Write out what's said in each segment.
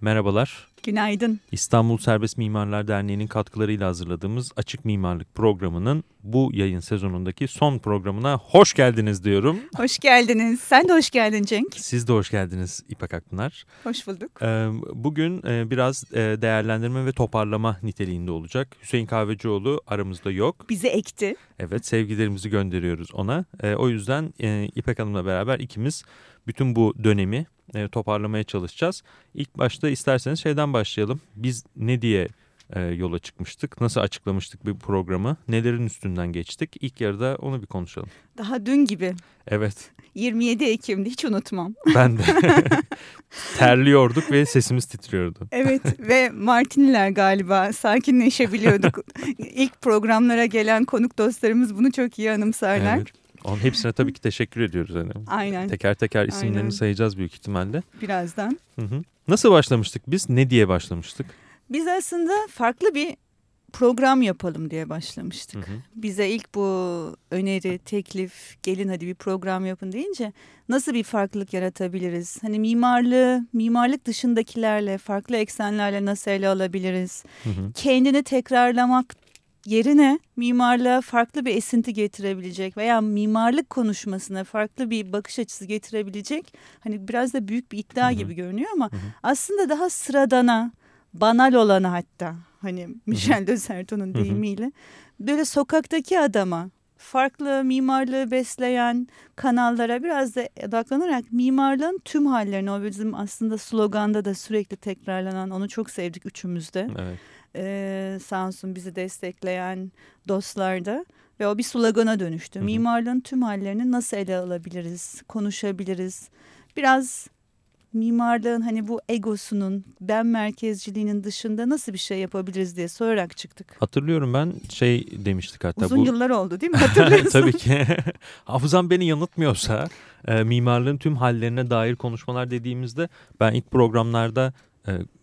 Merhabalar. Günaydın. İstanbul Serbest Mimarlar Derneği'nin katkılarıyla hazırladığımız Açık Mimarlık programının bu yayın sezonundaki son programına hoş geldiniz diyorum. Hoş geldiniz. Sen de hoş geldin Cenk. Siz de hoş geldiniz İpek Akpınar. Hoş bulduk. Bugün biraz değerlendirme ve toparlama niteliğinde olacak. Hüseyin Kahvecioğlu aramızda yok. Bizi ekti. Evet sevgilerimizi gönderiyoruz ona. O yüzden İpek Hanım'la beraber ikimiz bütün bu dönemi e, toparlamaya çalışacağız. İlk başta isterseniz şeyden başlayalım. Biz ne diye e, yola çıkmıştık? Nasıl açıklamıştık bir programı? Nelerin üstünden geçtik? İlk yarıda onu bir konuşalım. Daha dün gibi. Evet. 27 Ekim'de hiç unutmam. Ben de. Terliyorduk ve sesimiz titriyordu. Evet ve Martiniler galiba sakinleşebiliyorduk. İlk programlara gelen konuk dostlarımız bunu çok iyi anımsarlar. Evet. Onun hepsine tabii ki teşekkür ediyoruz. Hani. Aynen. Teker teker isimlerini Aynen. sayacağız büyük ihtimalle. Birazdan. Hı hı. Nasıl başlamıştık biz? Ne diye başlamıştık? Biz aslında farklı bir program yapalım diye başlamıştık. Hı hı. Bize ilk bu öneri, teklif, gelin hadi bir program yapın deyince nasıl bir farklılık yaratabiliriz? Hani mimarlığı, mimarlık dışındakilerle, farklı eksenlerle nasıl ele alabiliriz? Hı hı. Kendini tekrarlamak yerine mimarlığa farklı bir esinti getirebilecek veya mimarlık konuşmasına farklı bir bakış açısı getirebilecek hani biraz da büyük bir iddia Hı -hı. gibi görünüyor ama Hı -hı. aslında daha sıradana, banal olana hatta hani Michel de Certeau'nun deyimiyle böyle sokaktaki adama farklı mimarlığı besleyen kanallara biraz da odaklanarak mimarlığın tüm hallerini o bizim aslında sloganda da sürekli tekrarlanan onu çok sevdik üçümüzde. Evet e, sağ olsun bizi destekleyen dostlar da ve o bir slogana dönüştü. Hı hı. Mimarlığın tüm hallerini nasıl ele alabiliriz, konuşabiliriz. Biraz mimarlığın hani bu egosunun, ben merkezciliğinin dışında nasıl bir şey yapabiliriz diye sorarak çıktık. Hatırlıyorum ben şey demiştik hatta. Uzun bu... yıllar oldu değil mi? Hatırlıyorsun. Tabii ki. Hafızam beni yanıltmıyorsa e, mimarlığın tüm hallerine dair konuşmalar dediğimizde ben ilk programlarda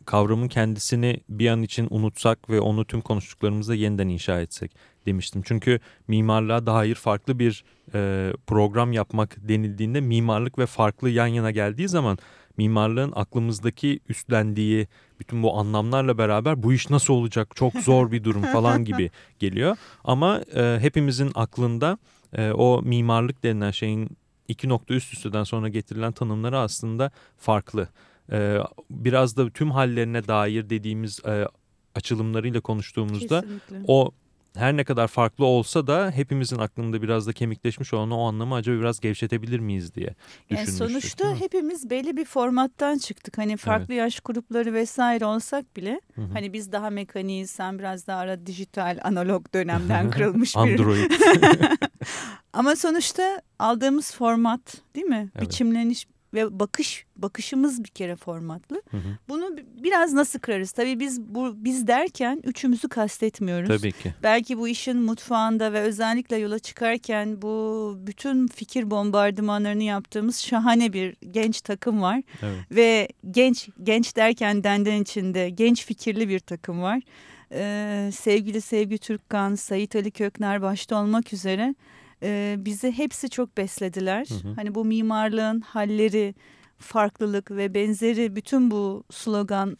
kavramın kendisini bir an için unutsak ve onu tüm konuştuklarımızda yeniden inşa etsek demiştim. Çünkü mimarlığa dair farklı bir e, program yapmak denildiğinde mimarlık ve farklı yan yana geldiği zaman mimarlığın aklımızdaki üstlendiği bütün bu anlamlarla beraber bu iş nasıl olacak çok zor bir durum falan gibi geliyor. Ama e, hepimizin aklında e, o mimarlık denilen şeyin iki nokta üst üsteden sonra getirilen tanımları aslında farklı e, biraz da tüm hallerine dair dediğimiz e, açılımlarıyla konuştuğumuzda Kesinlikle. o her ne kadar farklı olsa da hepimizin aklında biraz da kemikleşmiş olan o anlamı acaba biraz gevşetebilir miyiz diye düşünmüştük. Yani sonuçta hepimiz belli bir formattan çıktık. Hani farklı evet. yaş grupları vesaire olsak bile Hı -hı. hani biz daha mekaniyiz sen biraz daha ara dijital analog dönemden kırılmış bir. Android. Ama sonuçta aldığımız format değil mi? Evet. Biçimleniş ve bakış bakışımız bir kere formatlı. Hı hı. Bunu biraz nasıl kırarız? Tabii biz bu biz derken üçümüzü kastetmiyoruz. Tabii ki. Belki bu işin mutfağında ve özellikle yola çıkarken bu bütün fikir bombardımanlarını yaptığımız şahane bir genç takım var. Evet. Ve genç genç derken denden içinde genç fikirli bir takım var. Ee, sevgili Sevgi Türkkan, Sayit Ali Kökner başta olmak üzere e, bizi hepsi çok beslediler. Hı hı. Hani bu mimarlığın halleri, farklılık ve benzeri bütün bu slogan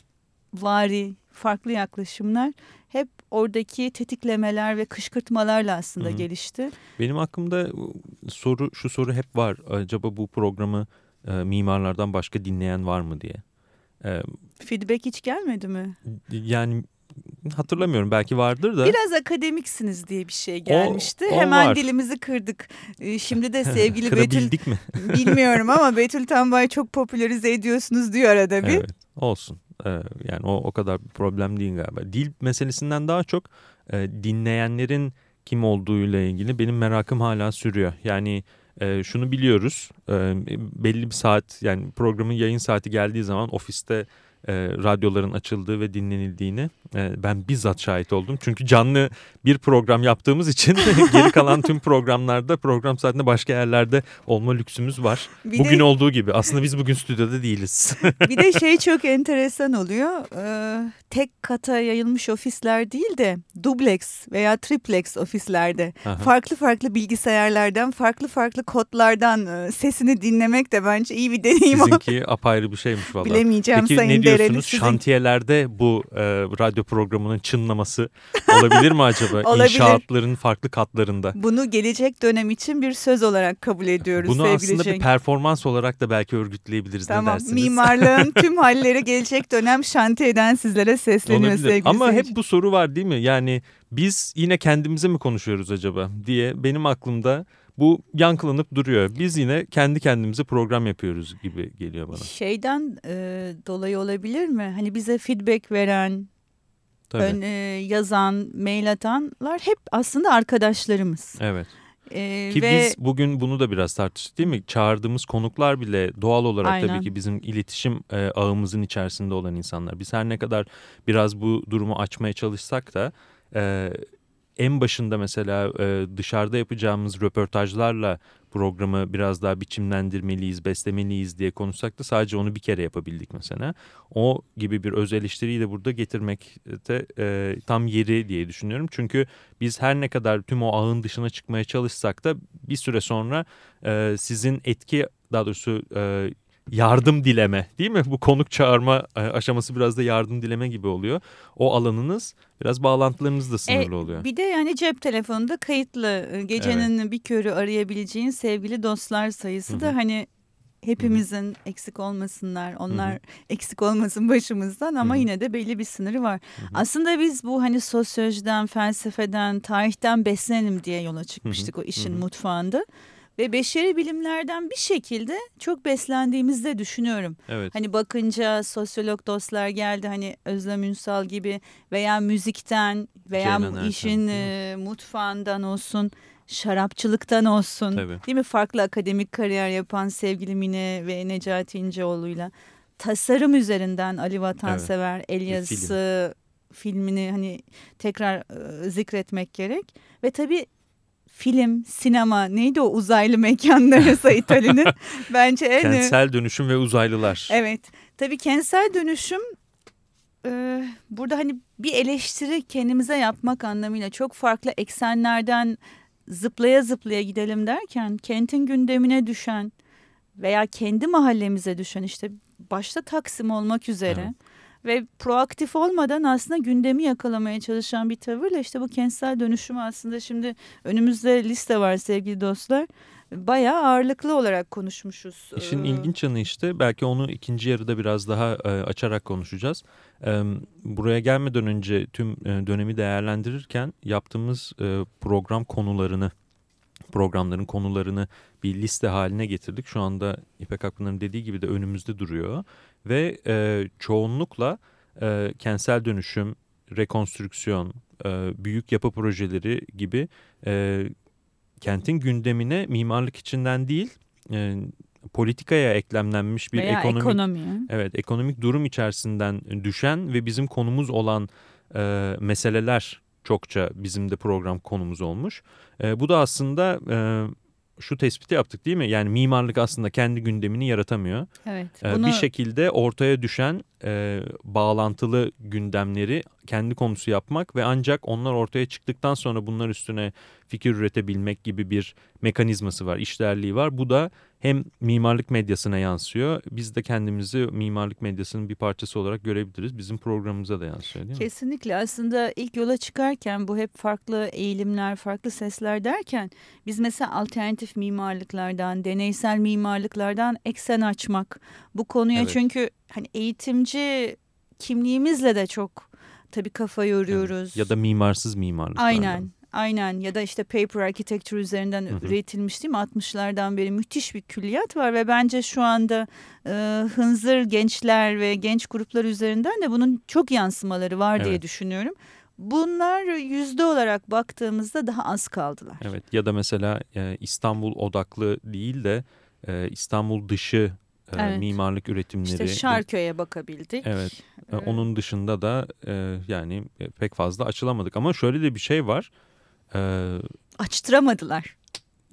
vari farklı yaklaşımlar hep oradaki tetiklemeler ve kışkırtmalarla aslında Hı -hı. gelişti. Benim aklımda soru şu soru hep var. Acaba bu programı e, mimarlardan başka dinleyen var mı diye. E, Feedback hiç gelmedi mi? Yani hatırlamıyorum belki vardır da. Biraz akademiksiniz diye bir şey gelmişti. O, o Hemen var. dilimizi kırdık. Ee, şimdi de sevgili Betül mi? bilmiyorum ama Betül Tambay çok popülerize ediyorsunuz diyor arada bir. Evet olsun. Ee, yani o, o kadar bir problem değil galiba. Dil meselesinden daha çok e, dinleyenlerin kim olduğuyla ilgili benim merakım hala sürüyor. Yani e, şunu biliyoruz e, belli bir saat yani programın yayın saati geldiği zaman ofiste e, radyoların açıldığı ve dinlenildiğini e, ben bizzat şahit oldum. Çünkü canlı bir program yaptığımız için geri kalan tüm programlarda program saatinde başka yerlerde olma lüksümüz var. Bir bugün de, olduğu gibi aslında biz bugün stüdyoda değiliz. bir de şey çok enteresan oluyor. Ee, tek kata yayılmış ofisler değil de duplex veya triplex ofislerde Aha. farklı farklı bilgisayarlardan farklı farklı kodlardan e, sesini dinlemek de bence iyi bir deneyim. Sizinki apayrı bir şeymiş valla. Bilemeyeceğim Peki, sayın ne diyor diyorsunuz? Sizin... Şantiyelerde bu e, radyo programının çınlaması olabilir mi acaba? olabilir. İnşaatların farklı katlarında. Bunu gelecek dönem için bir söz olarak kabul ediyoruz Bunu sevgili aslında Cenk. bir performans olarak da belki örgütleyebiliriz tamam. ne dersiniz? Mimarlığın tüm halleri gelecek dönem şantiyeden sizlere sesleniyor olabilir. sevgili Ama seyirci. hep bu soru var değil mi? Yani biz yine kendimize mi konuşuyoruz acaba diye benim aklımda bu yankılanıp duruyor. Biz yine kendi kendimize program yapıyoruz gibi geliyor bana. Şeyden e, dolayı olabilir mi? Hani bize feedback veren, ön, e, yazan, mail atanlar hep aslında arkadaşlarımız. Evet. Ee, Ki ve... biz bugün bunu da biraz tartıştık değil mi? Çağırdığımız konuklar bile doğal olarak Aynen. tabii ki bizim iletişim e, ağımızın içerisinde olan insanlar. Biz her ne kadar biraz bu durumu açmaya çalışsak da e, en başında mesela e, dışarıda yapacağımız röportajlarla programı biraz daha biçimlendirmeliyiz, beslemeliyiz diye konuşsak da sadece onu bir kere yapabildik mesela. O gibi bir öz eleştiriyi de burada getirmek de e, tam yeri diye düşünüyorum. Çünkü biz her ne kadar tüm o ağın dışına çıkmaya çalışsak da bir süre sonra e, sizin etki daha doğrusu e, yardım dileme değil mi? Bu konuk çağırma e, aşaması biraz da yardım dileme gibi oluyor. O alanınız biraz bağlantılarınız da sınırlı e, oluyor. Bir de yani cep telefonunda kayıtlı e, gecenin evet. bir körü arayabileceğin sevgili dostlar sayısı Hı -hı. da hani hepimizin Hı -hı. eksik olmasınlar. Onlar Hı -hı. eksik olmasın başımızdan ama Hı -hı. yine de belli bir sınırı var. Hı -hı. Aslında biz bu hani sosyolojiden, felsefeden, tarihten beslenelim diye yola çıkmıştık Hı -hı. o işin Hı -hı. mutfağında ve beşeri bilimlerden bir şekilde çok beslendiğimizi de düşünüyorum. Evet. Hani bakınca sosyolog dostlar geldi hani Özlem Ünsal gibi veya müzikten veya Ceylan işin e, mutfağından olsun şarapçılıktan olsun Tabii. değil mi farklı akademik kariyer yapan sevgili Mine ve Necati İnceoğlu'yla tasarım üzerinden Ali Vatansever evet. El Yazısı filmini hani tekrar e, zikretmek gerek ve tabii film, sinema neydi o uzaylı mekanları Sait Ali'nin bence en... Kentsel dönüşüm ve uzaylılar. Evet. Tabii kentsel dönüşüm e, burada hani bir eleştiri kendimize yapmak anlamıyla çok farklı eksenlerden zıplaya zıplaya gidelim derken kentin gündemine düşen veya kendi mahallemize düşen işte başta Taksim olmak üzere... Evet ve proaktif olmadan aslında gündemi yakalamaya çalışan bir tavırla işte bu kentsel dönüşüm aslında şimdi önümüzde liste var sevgili dostlar. Bayağı ağırlıklı olarak konuşmuşuz. İşin ee... ilginç yanı işte belki onu ikinci yarıda biraz daha e, açarak konuşacağız. Buraya gelmeden önce tüm e, dönemi değerlendirirken yaptığımız e, program konularını programların konularını bir liste haline getirdik. Şu anda İpek Akpınar'ın dediği gibi de önümüzde duruyor. Ve e, çoğunlukla e, kentsel dönüşüm, rekonstrüksiyon, e, büyük yapı projeleri gibi e, kentin gündemine mimarlık içinden değil... E, politikaya eklemlenmiş bir Veya ekonomik ekonomi. evet ekonomik durum içerisinden düşen ve bizim konumuz olan e, meseleler çokça bizim de program konumuz olmuş. E, bu da aslında e, şu tespiti yaptık değil mi? Yani mimarlık aslında kendi gündemini yaratamıyor. Evet. Bunu... Bir şekilde ortaya düşen e, bağlantılı gündemleri kendi konusu yapmak ve ancak onlar ortaya çıktıktan sonra bunlar üstüne fikir üretebilmek gibi bir mekanizması var, işlerliği var. Bu da hem mimarlık medyasına yansıyor. Biz de kendimizi mimarlık medyasının bir parçası olarak görebiliriz. Bizim programımıza da yansıyor değil mi? Kesinlikle. Aslında ilk yola çıkarken bu hep farklı eğilimler, farklı sesler derken biz mesela alternatif mimarlıklardan, deneysel mimarlıklardan eksen açmak. Bu konuya evet. çünkü hani eğitimci kimliğimizle de çok tabii kafa yoruyoruz. Evet. Ya da mimarsız mimarlıklardan. Aynen. Aynen ya da işte paper architecture üzerinden hı hı. üretilmiş değil mi? 60'lardan beri müthiş bir külliyat var ve bence şu anda e, hınzır gençler ve genç gruplar üzerinden de bunun çok yansımaları var evet. diye düşünüyorum. Bunlar yüzde olarak baktığımızda daha az kaldılar. Evet ya da mesela e, İstanbul odaklı değil de e, İstanbul dışı evet. mimarlık üretimleri. İşte Şarköy'e bakabildik. Evet. E, onun dışında da e, yani e, pek fazla açılamadık. Ama şöyle de bir şey var. E, Açtıramadılar.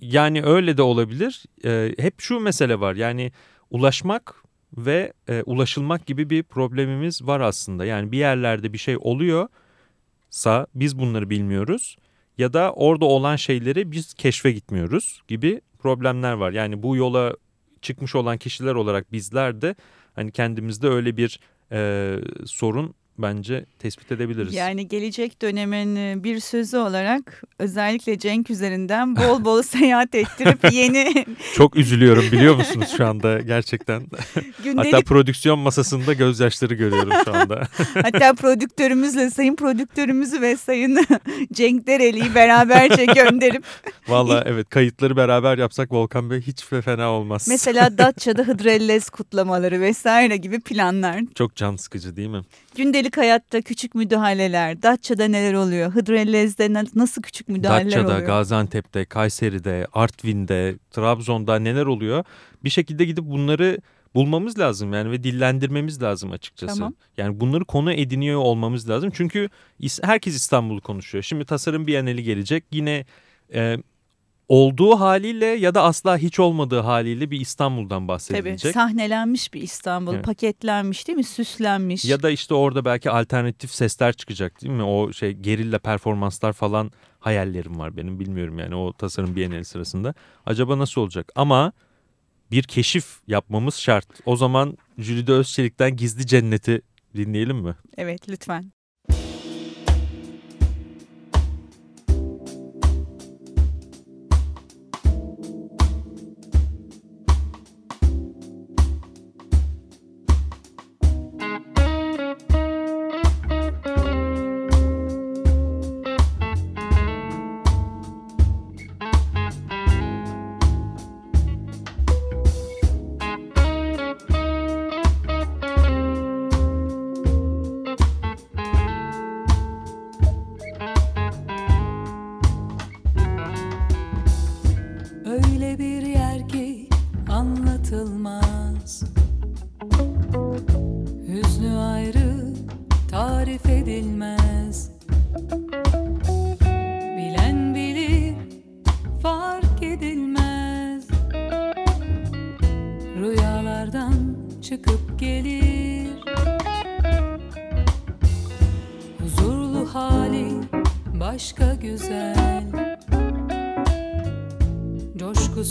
Yani öyle de olabilir. E, hep şu mesele var. Yani ulaşmak ve e, ulaşılmak gibi bir problemimiz var aslında. Yani bir yerlerde bir şey oluyorsa biz bunları bilmiyoruz. Ya da orada olan şeyleri biz keşfe gitmiyoruz gibi problemler var. Yani bu yola çıkmış olan kişiler olarak bizler de hani kendimizde öyle bir e, sorun bence tespit edebiliriz. Yani gelecek dönemin e, bir sözü olarak özellikle Cenk üzerinden bol bol seyahat ettirip yeni... Çok üzülüyorum biliyor musunuz şu anda gerçekten. Gündelik... Hatta prodüksiyon masasında gözyaşları görüyorum şu anda. Hatta prodüktörümüzle sayın prodüktörümüzü ve sayın Cenk Dereli'yi beraberce gönderip... Valla evet kayıtları beraber yapsak Volkan Bey hiç fena olmaz. Mesela Datça'da Hıdrellez kutlamaları vesaire gibi planlar. Çok can sıkıcı değil mi? Gündelik hayatta küçük müdahaleler, Datça'da neler oluyor, Hıdrellez'de nasıl küçük müdahaleler Datça'da, oluyor? Datça'da, Gaziantep'te, Kayseri'de, Artvin'de, Trabzon'da neler oluyor? Bir şekilde gidip bunları bulmamız lazım yani ve dillendirmemiz lazım açıkçası. Tamam. Yani bunları konu ediniyor olmamız lazım. Çünkü herkes İstanbul'u konuşuyor. Şimdi tasarım bienali gelecek. Yine e, olduğu haliyle ya da asla hiç olmadığı haliyle bir İstanbul'dan bahsedilecek. Tabii sahnelenmiş bir İstanbul, evet. paketlenmiş değil mi, süslenmiş. Ya da işte orada belki alternatif sesler çıkacak değil mi? O şey gerilla performanslar falan hayallerim var benim bilmiyorum yani o tasarım bienali sırasında. Acaba nasıl olacak? Ama bir keşif yapmamız şart. O zaman Jülide Özçelik'ten Gizli Cenneti dinleyelim mi? Evet lütfen. Öyle bir yer ki anlatılmaz. Hüznü ayrı tarif edilmez. Bilen bilir fark edilmez. Rüyalardan çıkıp gelir. Huzurlu hali başka güzel.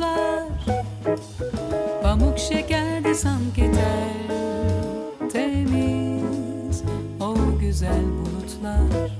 umutlar Pamuk şekerdi sanki ter Temiz. O güzel bulutlar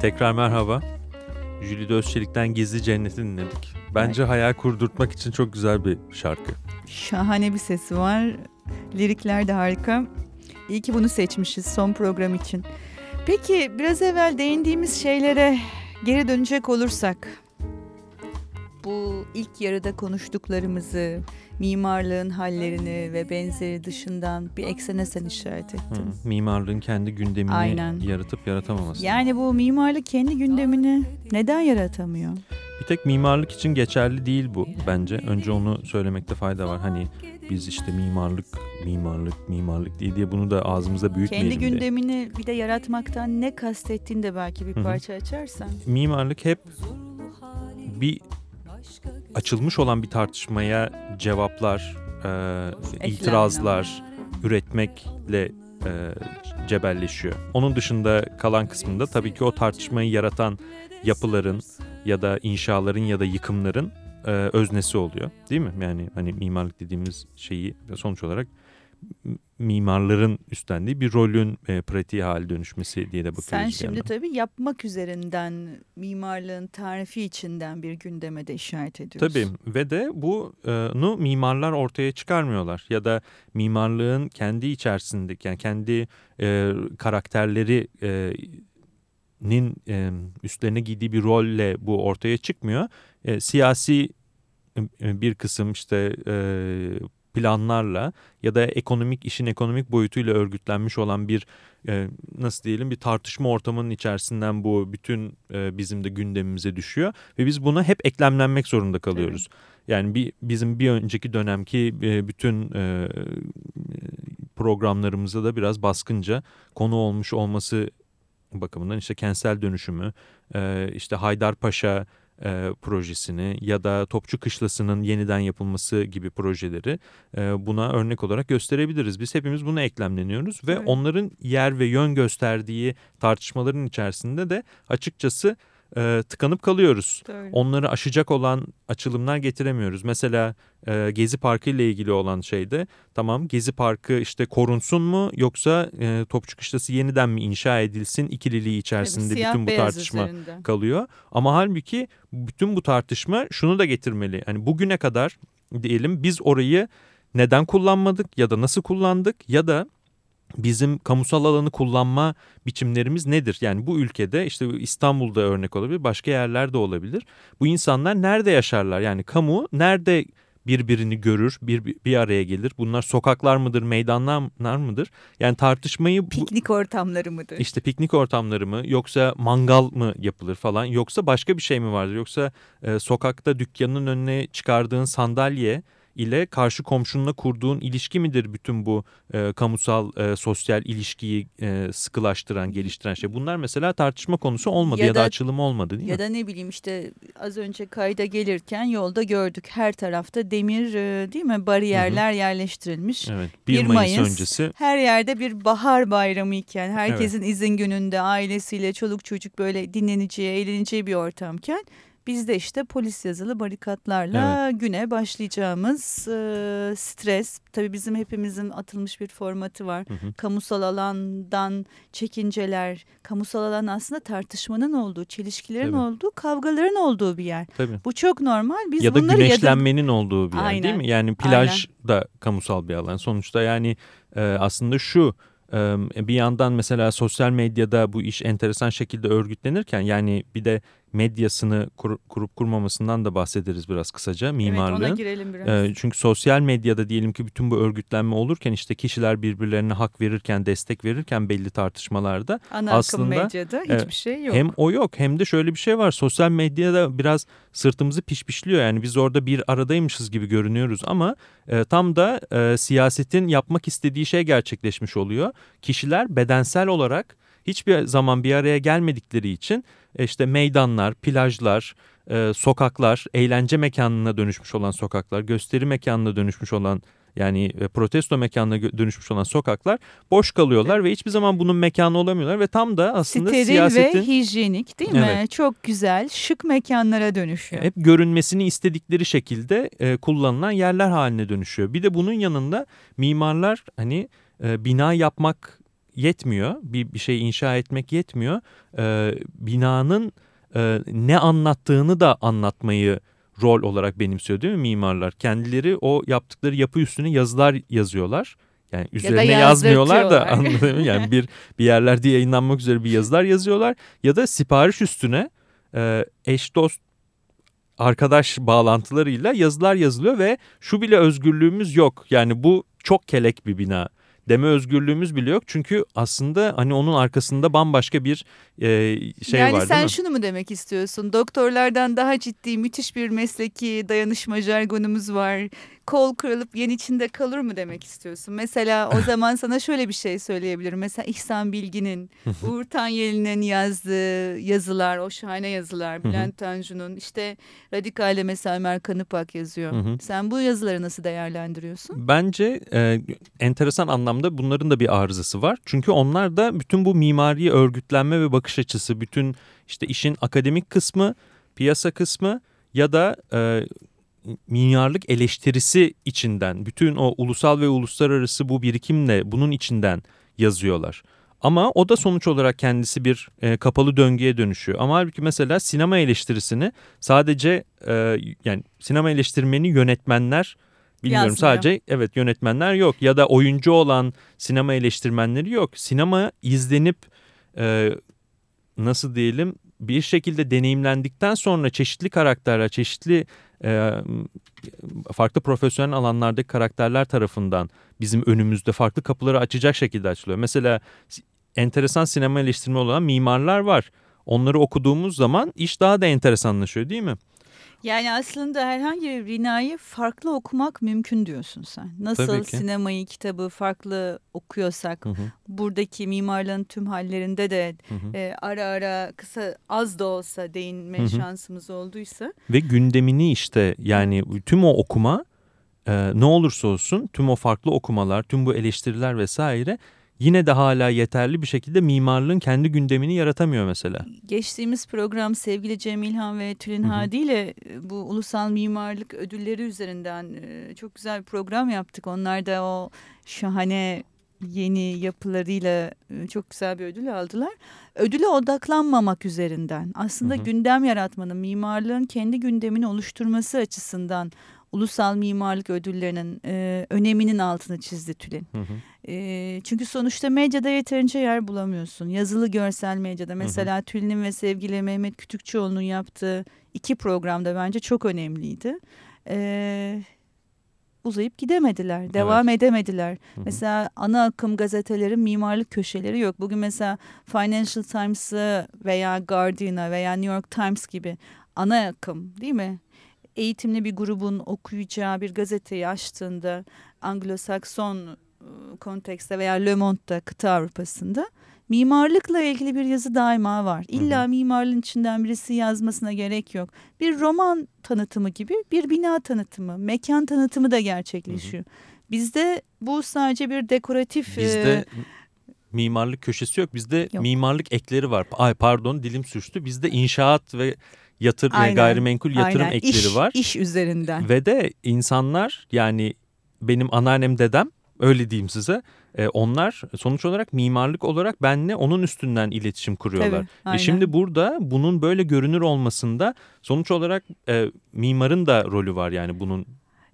Tekrar merhaba. Jülide Özçelik'ten Gizli Cenneti dinledik. Bence hayal kurdurtmak için çok güzel bir şarkı. Şahane bir sesi var. Lirikler de harika. İyi ki bunu seçmişiz son program için. Peki biraz evvel değindiğimiz şeylere geri dönecek olursak bu ilk yarıda konuştuklarımızı, mimarlığın hallerini ve benzeri dışından bir eksene sen işaret ettin. Hı, mimarlığın kendi gündemini Aynen. yaratıp yaratamaması. Yani bu mimarlık kendi gündemini neden yaratamıyor? Bir tek mimarlık için geçerli değil bu bence. Önce onu söylemekte fayda var. Hani biz işte mimarlık, mimarlık, mimarlık diye diye bunu da ağzımızda büyütmeyelim Kendi diye. gündemini bir de yaratmaktan ne kastettiğini de belki bir parça açarsan. Mimarlık hep bir açılmış olan bir tartışmaya cevaplar, e, itirazlar üretmekle e, cebelleşiyor. Onun dışında kalan kısmında tabii ki o tartışmayı yaratan yapıların ya da inşaların ya da yıkımların e, öznesi oluyor. Değil mi? Yani hani mimarlık dediğimiz şeyi sonuç olarak mimarların üstlendiği bir rolün e, pratiğe hale dönüşmesi diye de bakıyoruz. Sen şimdi yandan. tabii yapmak üzerinden mimarlığın tarifi içinden bir gündeme de işaret ediyorsun. Tabii ve de bunu mimarlar ortaya çıkarmıyorlar ya da mimarlığın kendi içerisindeki yani kendi e, karakterleri e, nin e, üstlerine giydiği bir rolle bu ortaya çıkmıyor. E, siyasi e, bir kısım işte e, planlarla ya da ekonomik işin ekonomik boyutuyla örgütlenmiş olan bir e, nasıl diyelim bir tartışma ortamının içerisinden bu bütün e, bizim de gündemimize düşüyor ve biz buna hep eklemlenmek zorunda kalıyoruz. Yani bir bizim bir önceki dönemki e, bütün e, programlarımızda da biraz baskınca konu olmuş olması bakımından işte kentsel dönüşümü, e, işte Haydarpaşa e, projesini ya da Topçu Kışlası'nın yeniden yapılması gibi projeleri e, buna örnek olarak gösterebiliriz. Biz hepimiz buna eklemleniyoruz ve Evet. onların yer ve yön gösterdiği tartışmaların içerisinde de açıkçası e, tıkanıp kalıyoruz. Doğru. Onları aşacak olan açılımlar getiremiyoruz. Mesela e, Gezi Parkı ile ilgili olan şeyde tamam Gezi Parkı işte korunsun mu yoksa e, Topçu Kışlası yeniden mi inşa edilsin ikililiği içerisinde Tabii, bütün bu tartışma üzerinden. kalıyor. Ama halbuki bütün bu tartışma şunu da getirmeli. Hani bugüne kadar diyelim biz orayı neden kullanmadık ya da nasıl kullandık ya da bizim kamusal alanı kullanma biçimlerimiz nedir? Yani bu ülkede işte İstanbul'da örnek olabilir, başka yerlerde olabilir. Bu insanlar nerede yaşarlar? Yani kamu nerede birbirini görür, bir, bir araya gelir? Bunlar sokaklar mıdır, meydanlar mıdır? Yani tartışmayı Piknik ortamları mıdır? işte piknik ortamları mı yoksa mangal mı yapılır falan yoksa başka bir şey mi vardır? Yoksa e, sokakta dükkanın önüne çıkardığın sandalye ile karşı komşunla kurduğun ilişki midir bütün bu e, kamusal e, sosyal ilişkiyi e, sıkılaştıran, geliştiren şey? Bunlar mesela tartışma konusu olmadı Ya ya, da, da- açılım olmadı değil Ya mi? da ne bileyim işte az önce kayda gelirken yolda gördük her tarafta demir e, değil mi bariyerler yerleştirilmiş. Evet. 1 1 Mayıs, Mayıs öncesi Her yerde bir bahar bayramı iken herkesin izin gününde ailesiyle çoluk çocuk böyle dinleneceği, eğleneceği bir ortamken bizde işte polis yazılı barikatlarla güne başlayacağımız e, stres. Tabii bizim hepimizin atılmış bir formatı var. Hı hı. Kamusal alandan çekinceler, kamusal alan aslında tartışmanın olduğu, çelişkilerin Tabii. olduğu, kavgaların olduğu bir yer. tabii. Bu çok normal. Biz ya da bunları güneşlenmenin olduğu bir yer değil Aynen. mi? Yani plaj da kamusal bir alan. Sonuçta yani e, aslında şu bir yandan mesela sosyal medyada bu iş enteresan şekilde örgütlenirken yani bir de medyasını kur- kurup kurmamasından da bahsederiz biraz kısaca Evet mimarlığın. ona girelim biraz. Ee, çünkü sosyal medyada diyelim ki bütün bu örgütlenme olurken işte kişiler birbirlerine hak verirken, destek verirken belli tartışmalarda Ana aslında, medyada e, hiçbir şey yok. hem o yok hem de şöyle bir şey var. Sosyal medyada biraz sırtımızı pişpişliyor. Yani biz orada bir aradaymışız gibi görünüyoruz ama e, tam da e, siyasetin yapmak istediği şey gerçekleşmiş oluyor. Kişiler bedensel olarak hiçbir zaman bir araya gelmedikleri için e, işte meydanlar, plajlar, e, sokaklar, eğlence mekanına dönüşmüş olan sokaklar, gösteri mekanına dönüşmüş olan yani e, protesto mekanına dönüşmüş olan sokaklar boş kalıyorlar ve hiçbir zaman bunun mekanı olamıyorlar ve tam da aslında Steril siyasetin ve hijyenik değil mi? Evet. Çok güzel, şık mekanlara dönüşüyor. hep görünmesini istedikleri şekilde e, kullanılan yerler haline dönüşüyor. Bir de bunun yanında mimarlar hani e, bina yapmak yetmiyor. Bir, bir şey inşa etmek yetmiyor. E, binanın e, ne anlattığını da anlatmayı rol olarak benimsiyor değil mi mimarlar? Kendileri o yaptıkları yapı üstüne yazılar yazıyorlar. Yani üzerine ya yazmıyorlar da anladın mı? Yani bir bir yerlerde yayınlanmak üzere bir yazılar yazıyorlar ya da sipariş üstüne e, eş dost arkadaş bağlantılarıyla yazılar yazılıyor ve şu bile özgürlüğümüz yok. Yani bu çok kelek bir bina deme özgürlüğümüz bile yok. Çünkü aslında hani onun arkasında bambaşka bir e, şey yani var Yani sen şunu mu demek istiyorsun? Doktorlardan daha ciddi müthiş bir mesleki dayanışma jargonumuz var kol kırılıp yen içinde kalır mı demek istiyorsun? Mesela o zaman sana şöyle bir şey söyleyebilirim. Mesela İhsan Bilgin'in, Uğur Tanyeli'nin yazdığı yazılar, o şahane yazılar, Bülent Tanju'nun, işte Radikal'de mesela Ömer Kanıpak yazıyor. Sen bu yazıları nasıl değerlendiriyorsun? Bence e, enteresan anlamda bunların da bir arızası var. Çünkü onlar da bütün bu mimari örgütlenme ve bakış açısı, bütün işte işin akademik kısmı, piyasa kısmı ya da e, mimarlık eleştirisi içinden bütün o ulusal ve uluslararası bu birikimle bunun içinden yazıyorlar. Ama o da sonuç olarak kendisi bir e, kapalı döngüye dönüşüyor. Ama halbuki mesela sinema eleştirisini sadece e, yani sinema eleştirmeni yönetmenler bilmiyorum Yazmıyor. sadece evet yönetmenler yok ya da oyuncu olan sinema eleştirmenleri yok. Sinema izlenip e, nasıl diyelim bir şekilde deneyimlendikten sonra çeşitli karakterler, çeşitli e, farklı profesyonel alanlardaki karakterler tarafından bizim önümüzde farklı kapıları açacak şekilde açılıyor. Mesela enteresan sinema eleştirme olan mimarlar var. Onları okuduğumuz zaman iş daha da enteresanlaşıyor değil mi? Yani aslında herhangi bir binayı farklı okumak mümkün diyorsun sen. Nasıl sinemayı, kitabı farklı okuyorsak, hı hı. buradaki mimarlığın tüm hallerinde de hı hı. E, ara ara kısa az da olsa değinme hı hı. şansımız olduysa. Ve gündemini işte yani tüm o okuma e, ne olursa olsun tüm o farklı okumalar, tüm bu eleştiriler vesaire yine de hala yeterli bir şekilde mimarlığın kendi gündemini yaratamıyor mesela. Geçtiğimiz program sevgili Cem İlhan ve Tülin Hadi ile e, bu ulusal mimarlık ödülleri üzerinden e, çok güzel bir program yaptık. Onlar da o şahane yeni yapılarıyla e, çok güzel bir ödül aldılar. Ödüle odaklanmamak üzerinden aslında hı hı. gündem yaratmanın, mimarlığın kendi gündemini oluşturması açısından ulusal mimarlık ödüllerinin e, öneminin altını çizdi Tülin. Hı hı. E, çünkü sonuçta medyada yeterince yer bulamıyorsun. Yazılı görsel medyada mesela hı hı. Tülin'in ve sevgili Mehmet Kütükçüoğlu'nun yaptığı iki programda bence çok önemliydi. E, uzayıp gidemediler, devam evet. edemediler. Hı hı. Mesela ana akım gazetelerin mimarlık köşeleri yok. Bugün mesela Financial Times'ı veya Guardian'a veya New York Times gibi ana akım değil mi? Eğitimli bir grubun okuyacağı bir gazeteyi açtığında Anglo-Sakson ıı, kontekste veya Le Monde'da kıta Avrupa'sında mimarlıkla ilgili bir yazı daima var. İlla hı hı. mimarlığın içinden birisi yazmasına gerek yok. Bir roman tanıtımı gibi bir bina tanıtımı, mekan tanıtımı da gerçekleşiyor. Hı hı. Bizde bu sadece bir dekoratif... Bizde e, mimarlık köşesi yok. Bizde yok. mimarlık ekleri var. Ay pardon dilim sürçtü. Bizde inşaat ve yatır aynen, gayrimenkul yatırım aynen. ekleri iş, var. İş üzerinden. Ve de insanlar yani benim anneannem dedem öyle diyeyim size. E, onlar sonuç olarak mimarlık olarak benle onun üstünden iletişim kuruyorlar. Tabii, e şimdi burada bunun böyle görünür olmasında sonuç olarak e, mimarın da rolü var yani bunun.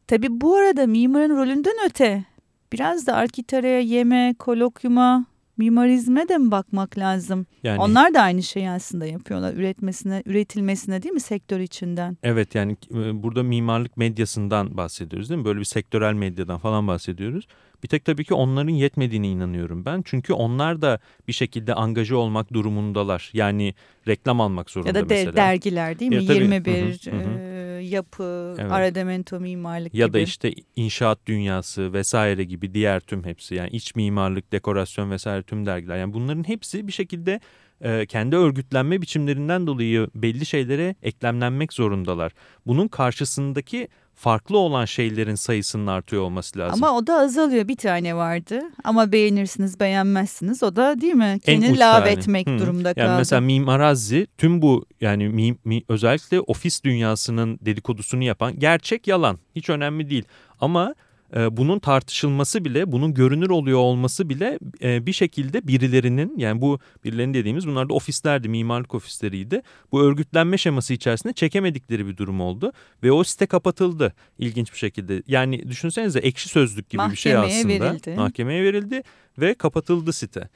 Tabii bu arada mimarın rolünden öte biraz da arkitaraya, yeme, kolokyuma mimarizme de mi bakmak lazım? Yani, Onlar da aynı şeyi aslında yapıyorlar üretmesine, üretilmesine değil mi sektör içinden? Evet yani e, burada mimarlık medyasından bahsediyoruz değil mi? Böyle bir sektörel medyadan falan bahsediyoruz. Bir tek tabii ki onların yetmediğine inanıyorum ben. Çünkü onlar da bir şekilde angaje olmak durumundalar. Yani reklam almak zorunda mesela. Ya da mesela. dergiler değil mi? Ya, tabii, 21 hı hı, hı. Yapı, evet. aradamento mimarlık ya gibi. Ya da işte inşaat dünyası vesaire gibi diğer tüm hepsi yani iç mimarlık, dekorasyon vesaire tüm dergiler. Yani bunların hepsi bir şekilde e, kendi örgütlenme biçimlerinden dolayı belli şeylere eklemlenmek zorundalar. Bunun karşısındaki farklı olan şeylerin sayısının artıyor olması lazım. Ama o da azalıyor. Bir tane vardı ama beğenirsiniz beğenmezsiniz. O da değil mi? Kendini lav etmek Hı. durumda kaldı. Yani mesela Mimarazi tüm bu yani mi, mi, özellikle ofis dünyasının dedikodusunu yapan gerçek yalan hiç önemli değil. Ama bunun tartışılması bile, bunun görünür oluyor olması bile e, bir şekilde birilerinin yani bu birilerinin dediğimiz bunlar da ofislerdi, mimarlık ofisleriydi. Bu örgütlenme şeması içerisinde çekemedikleri bir durum oldu ve o site kapatıldı ilginç bir şekilde. Yani düşünsenize ekşi sözlük gibi bir şey Mahkemeye aslında. verildi. Mahkemeye verildi ve kapatıldı site.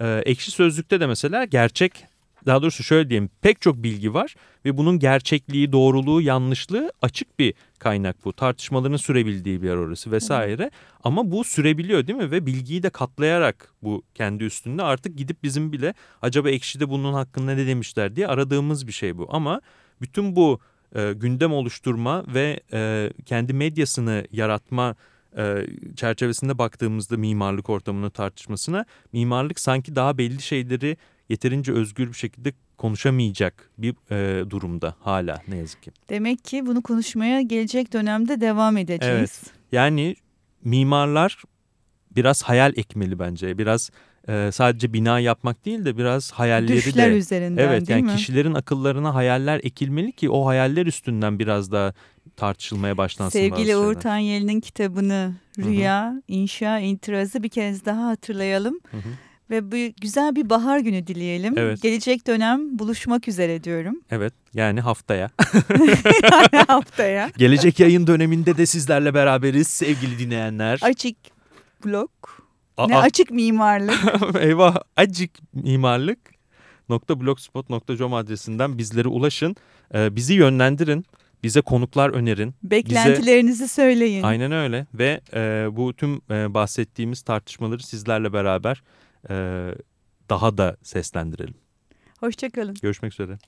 E, ekşi sözlükte de mesela gerçek daha doğrusu şöyle diyeyim pek çok bilgi var ve bunun gerçekliği, doğruluğu, yanlışlığı açık bir kaynak bu. Tartışmaların sürebildiği bir yer orası vesaire. Ama bu sürebiliyor değil mi? Ve bilgiyi de katlayarak bu kendi üstünde artık gidip bizim bile acaba ekşide bunun hakkında ne demişler diye aradığımız bir şey bu. Ama bütün bu e, gündem oluşturma ve e, kendi medyasını yaratma e, çerçevesinde baktığımızda mimarlık ortamının tartışmasına mimarlık sanki daha belli şeyleri yeterince özgür bir şekilde konuşamayacak bir e, durumda hala ne yazık ki. Demek ki bunu konuşmaya gelecek dönemde devam edeceğiz. Yani mimarlar biraz hayal ekmeli bence. Biraz e, sadece bina yapmak değil de biraz hayalleri Düşler de. üzerinden Evet yani mi? kişilerin akıllarına hayaller ekilmeli ki o hayaller üstünden biraz daha tartışılmaya başlansın Sevgili. Uğur Tanyeli'nin kitabını Rüya, İnşa, İntirazı bir kez daha hatırlayalım. Hı hı. Ve bu güzel bir bahar günü dileyelim. Evet. Gelecek dönem buluşmak üzere diyorum. Evet yani haftaya. Haftaya. Gelecek yayın döneminde de sizlerle beraberiz sevgili dinleyenler. Açık blok. Aa, Ne açık mimarlık. Eyvah acık mimarlık .blogspot.com adresinden bizlere ulaşın. Ee, bizi yönlendirin. Bize konuklar önerin. Beklentilerinizi söyleyin. Aynen öyle ve e, bu tüm e, bahsettiğimiz tartışmaları sizlerle beraber daha da seslendirelim. Hoşçakalın. Görüşmek üzere.